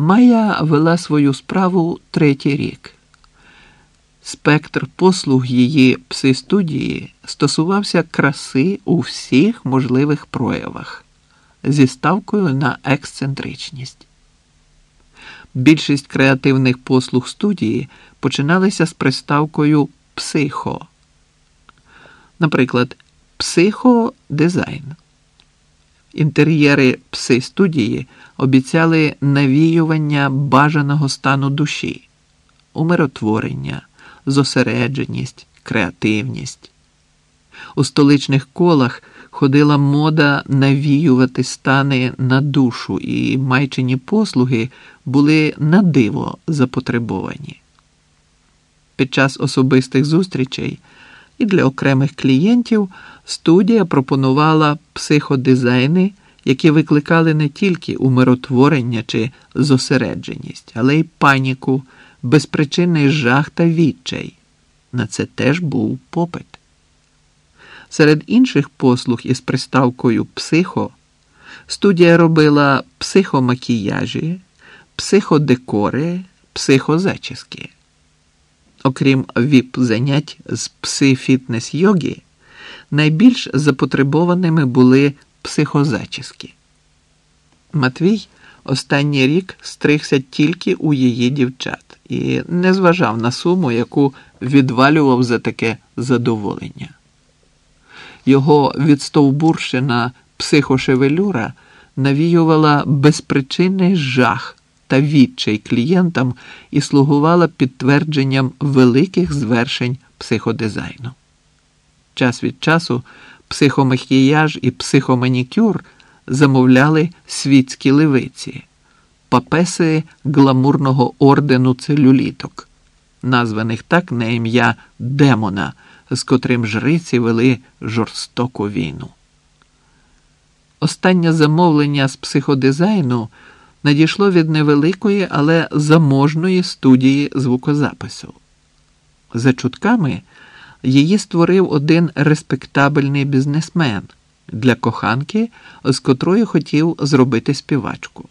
Майя вела свою справу третій рік. Спектр послуг її пси-студії стосувався краси у всіх можливих проявах зі ставкою на ексцентричність. Більшість креативних послуг студії починалися з приставкою психо. Наприклад, психодизайн. Інтер'єри пси-студії обіцяли навіювання бажаного стану душі, умиротворення, зосередженість, креативність. У столичних колах ходила мода навіювати стани на душу, і майчині послуги були на диво запотребовані. Під час особистих зустрічей і для окремих клієнтів студія пропонувала психодизайни, які викликали не тільки умиротворення чи зосередженість, але й паніку, безпричинний жах та відчай. На це теж був попит. Серед інших послуг із приставкою психо студія робила психомакіяжі, психодекори, психозачіски. Окрім віп-занять з пси-фітнес йоги, найбільш запотребованими були психозачіски. Матвій останній рік стригся тільки у її дівчат і не зважав на суму, яку відвалював за таке задоволення. Його відстовбурщена психошевелюра навіювала безпричинний жах та відчай клієнтам і слугувала підтвердженням великих звершень психодизайну. Час від часу психомахіяж і психоманікюр замовляли світські левиці, папеси гламурного ордену целюліток, названих так на ім'я демона, з котрим жриці вели жорстоку війну. Останнє замовлення з психодизайну надійшло від невеликої, але заможної студії звукозапису. За чутками, її створив один респектабельний бізнесмен для коханки, з котрою хотів зробити співачку.